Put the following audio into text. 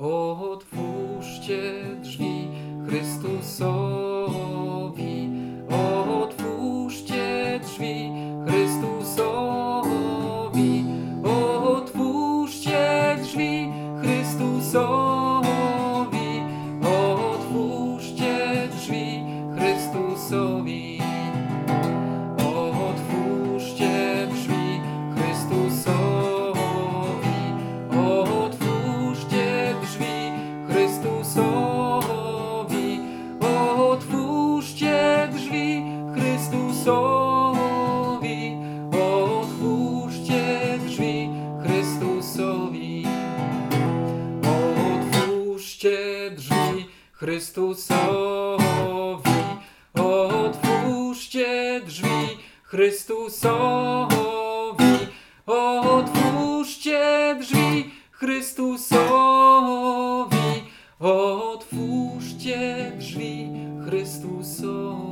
Otwórzcie drzwi Chrystusowi. Otwórzcie drzwi Chrystusowi. Otwórzcie drzwi Chrystusowi. Drzwi Chrystusowi. Otwórzcie drzwi Chrystusowi. Otwórzcie drzwi Chrystusowi. Otwórzcie drzwi Chrystusowi.